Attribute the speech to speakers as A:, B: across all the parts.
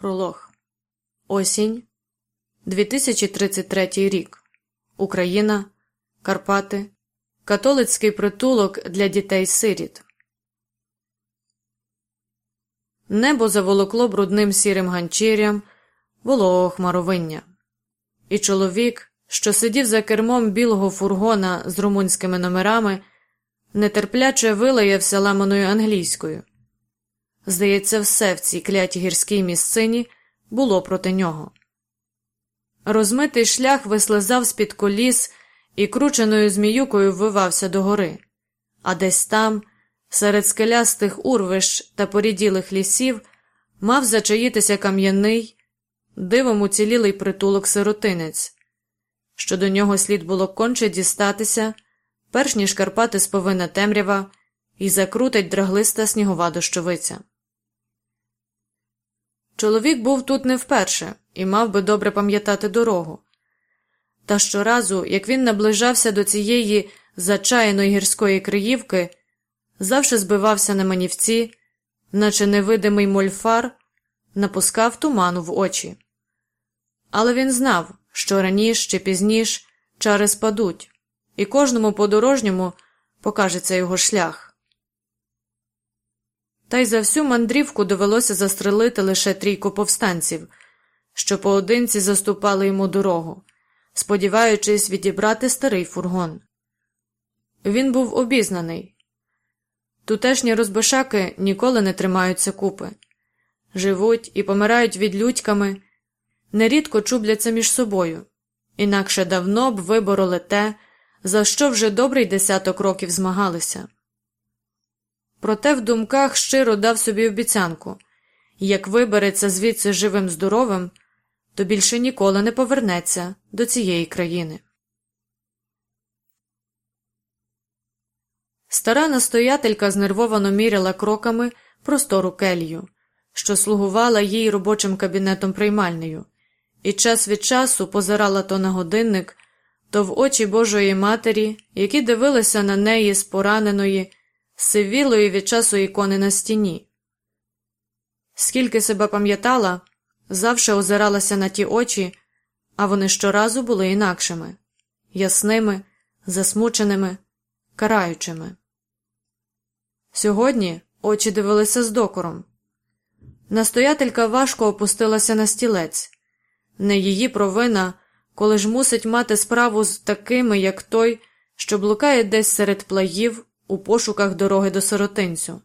A: Пролог. Осінь. 2033 рік. Україна. Карпати. Католицький притулок для дітей сиріт. Небо заволокло брудним сірим ганчір'ям, волого хмаровиння. І чоловік, що сидів за кермом білого фургона з румунськими номерами, нетерпляче вилаявся ламаною англійською. Здається, все в цій клятій гірській місцині було проти нього. Розмитий шлях вислизав з під коліс і крученою зміюкою ввивався догори, а десь там, серед скелястих урвищ та поріділих лісів, мав зачаїтися кам'яний, дивом уцілілий притулок сиротинець, що до нього слід було конче дістатися, перш ніж Карпати сповина темрява і закрутить драглиста снігова дощовиця. Чоловік був тут не вперше і мав би добре пам'ятати дорогу. Та щоразу, як він наближався до цієї зачаяної гірської криївки, завше збивався на манівці, наче невидимий мольфар, напускав туману в очі. Але він знав, що раніше чи пізніше чари спадуть, і кожному подорожньому покажеться його шлях. Та й за всю мандрівку довелося застрелити лише трійку повстанців, що поодинці заступали йому дорогу, сподіваючись відібрати старий фургон. Він був обізнаний. Тутешні розбишаки ніколи не тримаються купи, живуть і помирають відлюдьками, нерідко чубляться між собою, інакше давно б вибороли те, за що вже добрий десяток років змагалися. Проте в думках щиро дав собі обіцянку як вибереться звідси живим здоровим, то більше ніколи не повернеться до цієї країни. Стара настоятелька знервовано міряла кроками простору келью, що слугувала їй робочим кабінетом приймальнею, і час від часу позирала то на годинник, то в очі Божої Матері, які дивилися на неї з пораненої сивілої від часу ікони на стіні. Скільки себе пам'ятала, завше озиралася на ті очі, а вони щоразу були інакшими ясними, засмученими, караючими. Сьогодні очі дивилися з докором. Настоятелька важко опустилася на стілець, не її провина, коли ж мусить мати справу з такими, як той, що блукає десь серед плаїв у пошуках дороги до сиротинцю.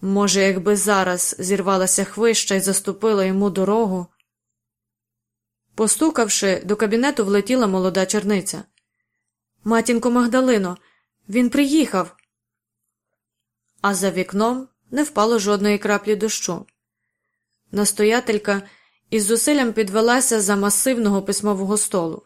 A: Може, якби зараз зірвалася хвища і заступила йому дорогу. Постукавши, до кабінету влетіла молода черниця. Матінко Магдалино, він приїхав. А за вікном не впало жодної краплі дощу. Настоятелька із зусиллям підвелася за масивного письмового столу.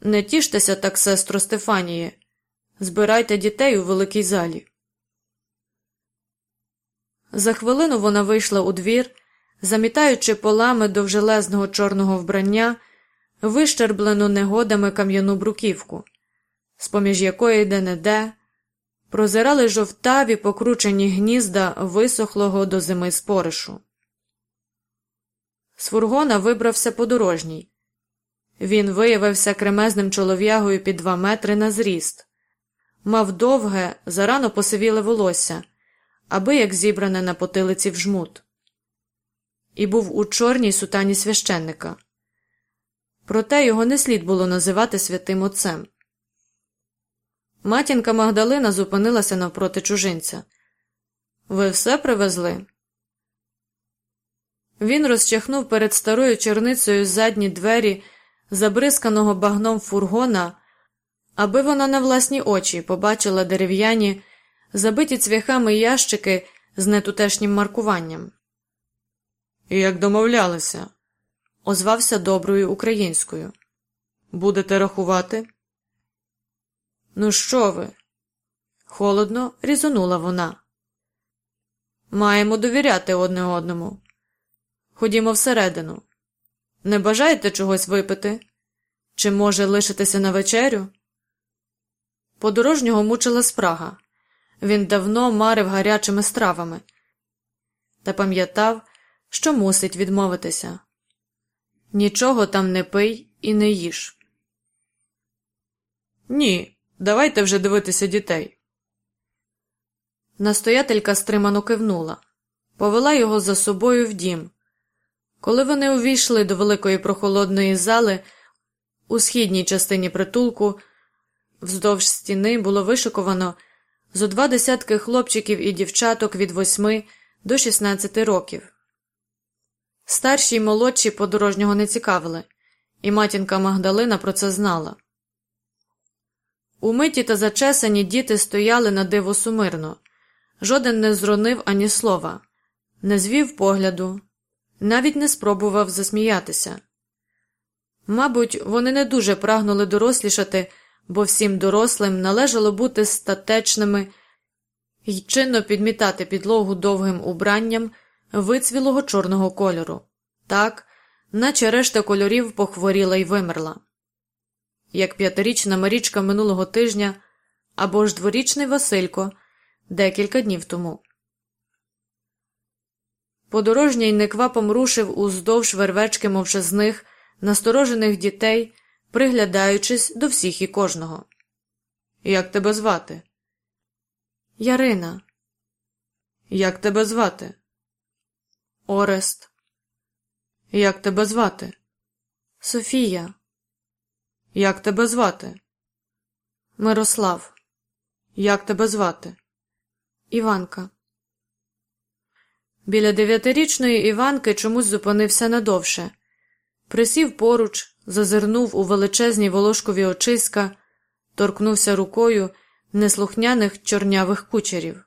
A: Не тіштеся так, сестро Стефанії, Збирайте дітей у великій залі. За хвилину вона вийшла у двір, замітаючи полами довжелезного чорного вбрання, вищерблену негодами кам'яну бруківку, з поміж якої де не де прозирали жовтаві покручені гнізда висохлого до зими споришу. З фургона вибрався подорожній. Він виявився кремезним чолов'ягою під два метри на зріст мав довге, зарано посивіле волосся, аби як зібране на потилиці в жмут, і був у чорній сутані священника. Проте його не слід було називати святим отцем. Матінка Магдалина зупинилася навпроти чужинця. Ви все привезли? Він розчахнув перед старою черницею задні двері забризканого багном фургона аби вона на власні очі побачила дерев'яні, забиті цвяхами ящики з нетутешнім маркуванням. Як домовлялися, озвався доброю українською. Будете рахувати? Ну, що ви? Холодно різонула вона. Маємо довіряти одне одному. Ходімо всередину. Не бажаєте чогось випити? Чи може лишитися на вечерю? Подорожнього мучила спрага він давно марив гарячими стравами та пам'ятав, що мусить відмовитися. Нічого там не пий і не їж. Ні, давайте вже дивитися дітей. Настоятелька стримано кивнула, повела його за собою в дім. Коли вони увійшли до великої прохолодної зали, у східній частині притулку, вздовж стіни було вишиковано зо два десятки хлопчиків і дівчаток від восьми до шістнадцяти років. Старші й молодші подорожнього не цікавили, і матінка Магдалина про це знала. Умиті та зачесані діти стояли на диво сумирно, жоден не зронив ані слова, не звів погляду, навіть не спробував засміятися. Мабуть, вони не дуже прагнули дорослішати, бо всім дорослим належало бути статечними і чинно підмітати підлогу довгим убранням вицвілого чорного кольору, так, наче решта кольорів похворіла й вимерла. Як п'ятирічна Марічка минулого тижня або ж дворічний Василько декілька днів тому. Подорожній неквапом рушив уздовж вервечки мовчазних, насторожених дітей, приглядаючись до всіх і кожного. Як тебе звати? Ярина. Як тебе звати? Орест. Як тебе звати? Софія. Як тебе звати? Мирослав. Як тебе звати? Іванка. Біля дев'ятирічної Іванки чомусь зупинився надовше. Присів поруч, зазирнув у величезні волошкові очиська, торкнувся рукою неслухняних чорнявих кучерів.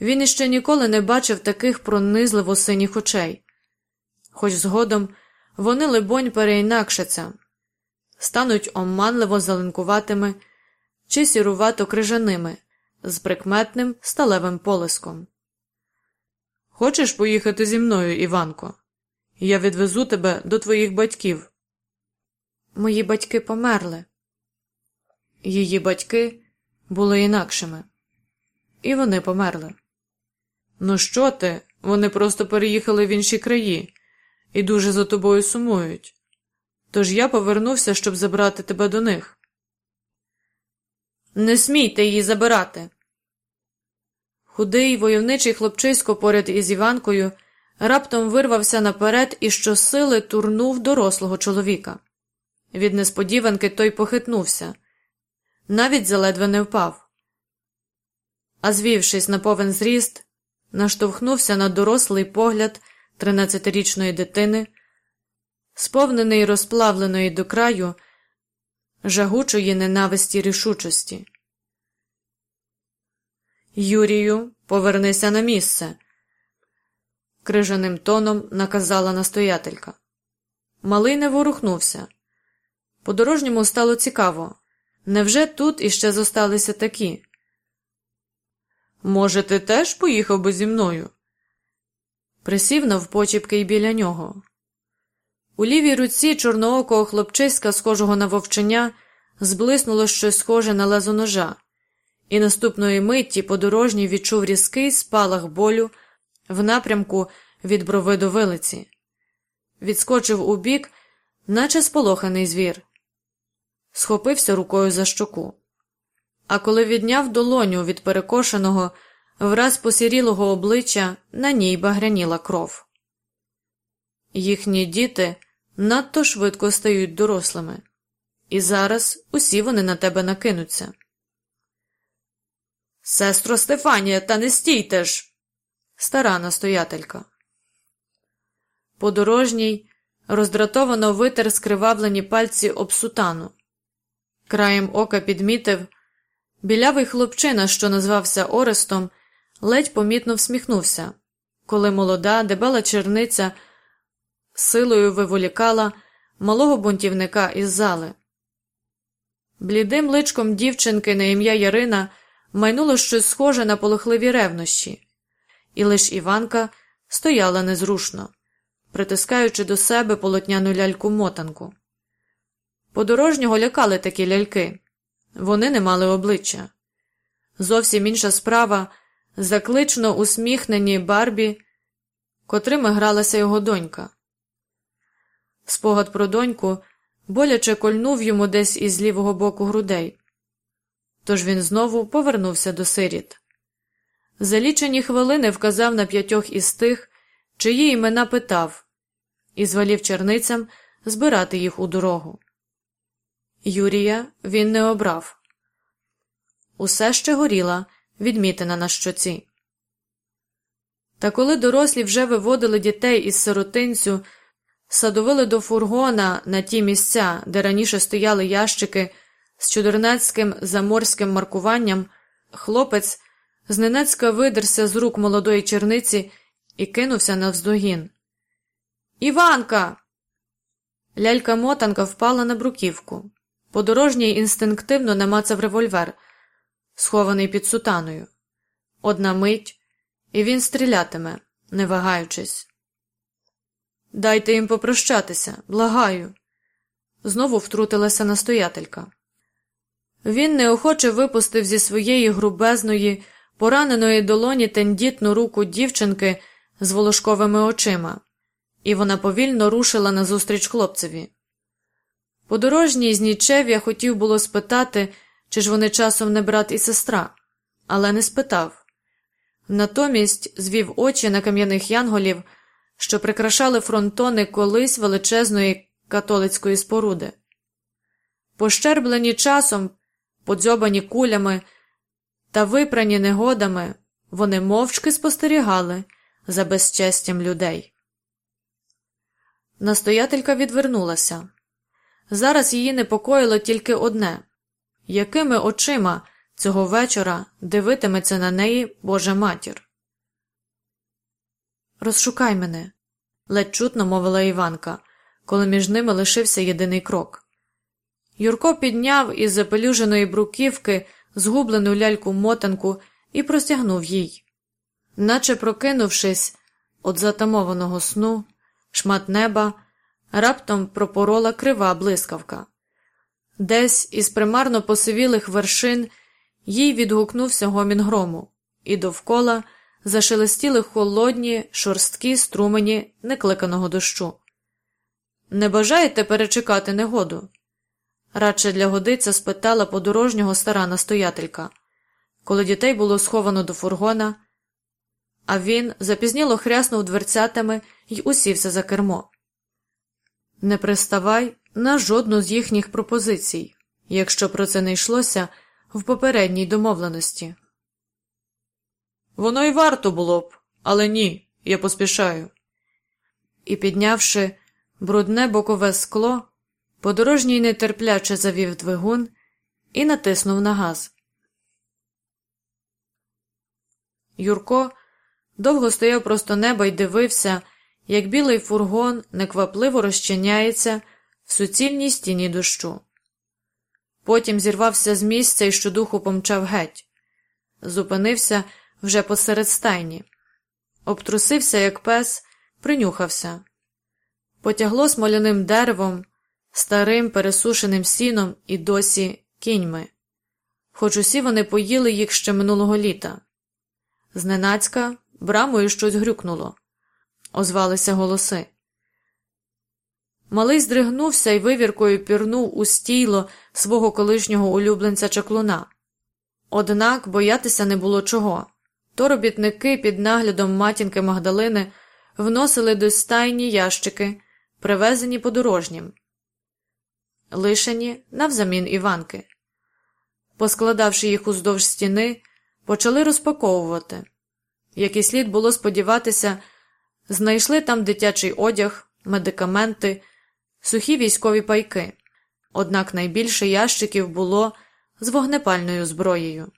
A: Він іще ніколи не бачив таких пронизливо синіх очей, хоч згодом вони, либонь, переінакшаться, стануть оманливо зеленкуватими чи сірувато крижаними з прикметним сталевим полиском. Хочеш поїхати зі мною, Іванко? Я відвезу тебе до твоїх батьків. Мої батьки померли. Її батьки були інакшими, і вони померли. Ну, що ти? Вони просто переїхали в інші краї і дуже за тобою сумують. Тож я повернувся, щоб забрати тебе до них. Не смійте її забирати. Худий войовничий хлопчисько поряд із Іванкою раптом вирвався наперед і щосили турнув дорослого чоловіка. Від несподіванки той похитнувся, навіть заледве не впав. А звівшись на повен зріст, наштовхнувся на дорослий погляд тринадцятирічної дитини, сповнений розплавленої до краю жагучої ненависті рішучості. Юрію, повернися на місце, крижаним тоном наказала настоятелька. Малий не ворухнувся. Подорожньому стало цікаво. Невже тут іще зосталися такі? Може, ти теж поїхав би зі мною? Присів навпочіпки й біля нього. У лівій руці чорноокого хлопчиська, схожого на вовчення, зблиснуло щось схоже на лезо ножа, і наступної митті подорожній відчув різкий спалах болю в напрямку від брови до вилиці. Відскочив у бік, наче сполоханий звір, схопився рукою за щоку. А коли відняв долоню від перекошеного, враз посірілого обличчя на ній багряніла кров. Їхні діти надто швидко стають дорослими, і зараз усі вони на тебе накинуться. Сестро Стефанія, та не стійте ж. Стара настоятелька. Подорожній роздратовано витер скривавлені пальці об сутану. Краєм ока підмітив білявий хлопчина, що назвався Орестом, ледь помітно всміхнувся, коли молода, дебела черниця силою виволікала малого бунтівника із зали. Блідим личком дівчинки на ім'я Ярина майнуло щось схоже на полохливі ревнощі, і лиш Іванка стояла незрушно, притискаючи до себе полотняну ляльку мотанку. Подорожнього лякали такі ляльки, вони не мали обличчя. Зовсім інша справа заклично усміхнені Барбі котрими гралася його донька. Спогад про доньку боляче кольнув йому десь із лівого боку грудей, тож він знову повернувся до сиріт. За лічені хвилини вказав на п'ятьох із тих, чиї імена питав, і звалів черницям збирати їх у дорогу. Юрія він не обрав. Усе ще горіла, відмітина на щоці. Та коли дорослі вже виводили дітей із сиротинцю, садовили до фургона на ті місця, де раніше стояли ящики з чудернацьким заморським маркуванням, хлопець зненацька видерся з рук молодої черниці і кинувся навздогін. Іванка. Лялька мотанка впала на бруківку. Подорожній інстинктивно намацав револьвер, схований під сутаною. Одна мить, і він стрілятиме, не вагаючись. Дайте їм попрощатися, благаю. Знову втрутилася настоятелька. Він неохоче випустив зі своєї грубезної, пораненої долоні тендітну руку дівчинки з волошковими очима, і вона повільно рушила назустріч хлопцеві. Подорожній з нічев'я хотів було спитати, чи ж вони часом не брат і сестра, але не спитав. Натомість звів очі на кам'яних янголів, що прикрашали фронтони колись величезної католицької споруди. Пощерблені часом, подзьобані кулями та випрані негодами, вони мовчки спостерігали за безчестям людей. Настоятелька відвернулася. Зараз її непокоїло тільки одне якими очима цього вечора дивитиметься на неї Божа матір. Розшукай мене, ледь чутно мовила Іванка, коли між ними лишився єдиний крок. Юрко підняв із запелюженої бруківки згублену ляльку мотанку і простягнув їй. Наче прокинувшись від затамованого сну, шмат неба раптом пропорола крива блискавка. Десь із примарно посивілих вершин їй відгукнувся гомін грому, і довкола зашелестіли холодні, шорсткі струмені некликаного дощу. Не бажаєте перечекати негоду? Радше для годиця спитала подорожнього стара настоятелька, коли дітей було сховано до фургона, а він запізніло хряснув дверцятами й усівся за кермо. Не приставай на жодну з їхніх пропозицій, якщо про це не йшлося в попередній домовленості. Воно й варто було б, але ні, я поспішаю. І, піднявши брудне бокове скло, подорожній нетерпляче завів двигун і натиснув на газ. Юрко довго стояв просто неба й дивився, як білий фургон неквапливо розчиняється в суцільній стіні дощу. Потім зірвався з місця і щодуху помчав геть, зупинився вже посеред стайні, обтрусився, як пес, принюхався, потягло смоляним деревом, старим пересушеним сіном і досі кіньми, хоч усі вони поїли їх ще минулого літа. Зненацька брамою щось грюкнуло, озвалися голоси. Малий здригнувся і вивіркою пірнув у стійло свого колишнього улюбленця чаклуна. Однак боятися не було чого. То робітники під наглядом матінки Магдалини вносили до стайні ящики, привезені подорожнім, лишені навзамін Іванки. Поскладавши їх уздовж стіни, почали розпаковувати. Як і слід було сподіватися, знайшли там дитячий одяг, медикаменти сухі військові пайки, однак найбільше ящиків було з вогнепальною зброєю.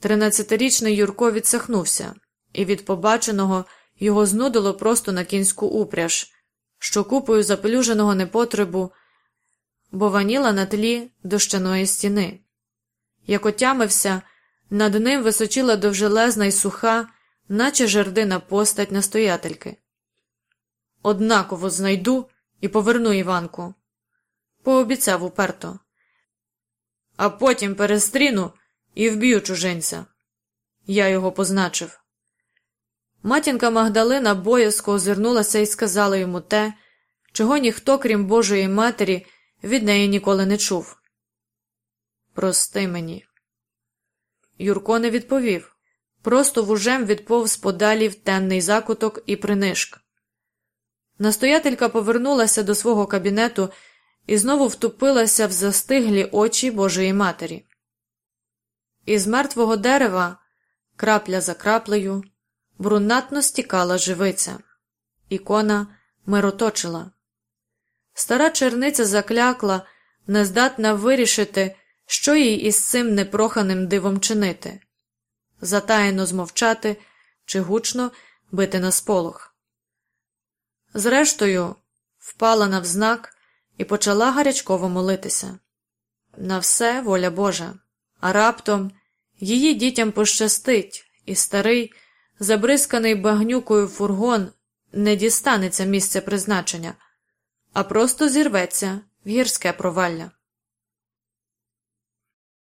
A: Тринадцятирічний Юрко відсахнувся, і від побаченого його знудило просто на кінську упряж, що купою запелюженого непотребу бованіла на тлі дощаної стіни. Як отямився, над ним височила довжелезна й суха, наче жердина постать настоятельки. Однаково знайду і поверну Іванку. Пообіцяв уперто. А потім перестріну і вб'ю чужинця. Я його позначив. Матінка Магдалина боязко озирнулася і сказала йому те, чого ніхто, крім Божої Матері, від неї ніколи не чув. Прости мені. Юрко не відповів, просто вужем відповз подалі в темний закуток і принишк. Настоятелька повернулася до свого кабінету і знову втупилася в застиглі очі Божої Матері. Із мертвого дерева, крапля за краплею, брунатно стікала живиця. Ікона мироточила. Стара черниця заклякла, нездатна вирішити, що їй із цим непроханим дивом чинити затаєно змовчати чи гучно бити на сполох. Зрештою, впала навзнак і почала гарячково молитися. На все воля Божа, а раптом її дітям пощастить, і старий, забризканий багнюкою фургон, не дістанеться місця призначення, а просто зірветься в гірське провалля.